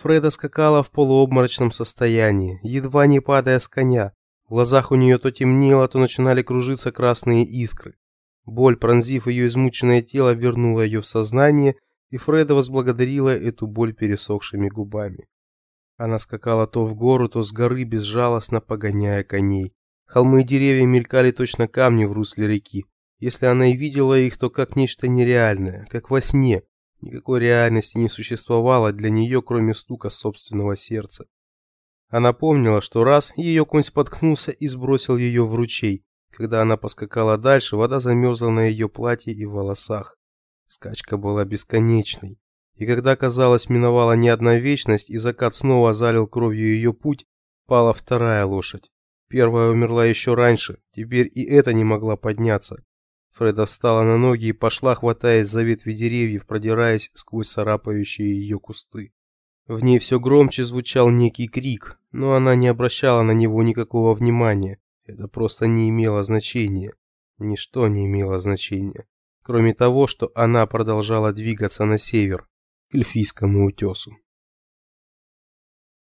Фреда скакала в полуобморочном состоянии, едва не падая с коня. В глазах у нее то темнело, то начинали кружиться красные искры. Боль, пронзив ее измученное тело, вернула ее в сознание, и Фреда возблагодарила эту боль пересохшими губами. Она скакала то в гору, то с горы, безжалостно погоняя коней. Холмы и деревья мелькали точно камни в русле реки. Если она и видела их, то как нечто нереальное, как во сне. Никакой реальности не существовало для нее, кроме стука собственного сердца. Она помнила, что раз ее конь споткнулся и сбросил ее в ручей. Когда она поскакала дальше, вода замерзла на ее платье и волосах. Скачка была бесконечной. И когда, казалось, миновала не одна вечность, и закат снова залил кровью ее путь, пала вторая лошадь. Первая умерла еще раньше, теперь и эта не могла подняться. Фреда встала на ноги и пошла, хватаясь за ветви деревьев, продираясь сквозь царапающие ее кусты. В ней все громче звучал некий крик, но она не обращала на него никакого внимания. Это просто не имело значения. Ничто не имело значения, кроме того, что она продолжала двигаться на север, к Эльфийскому утесу.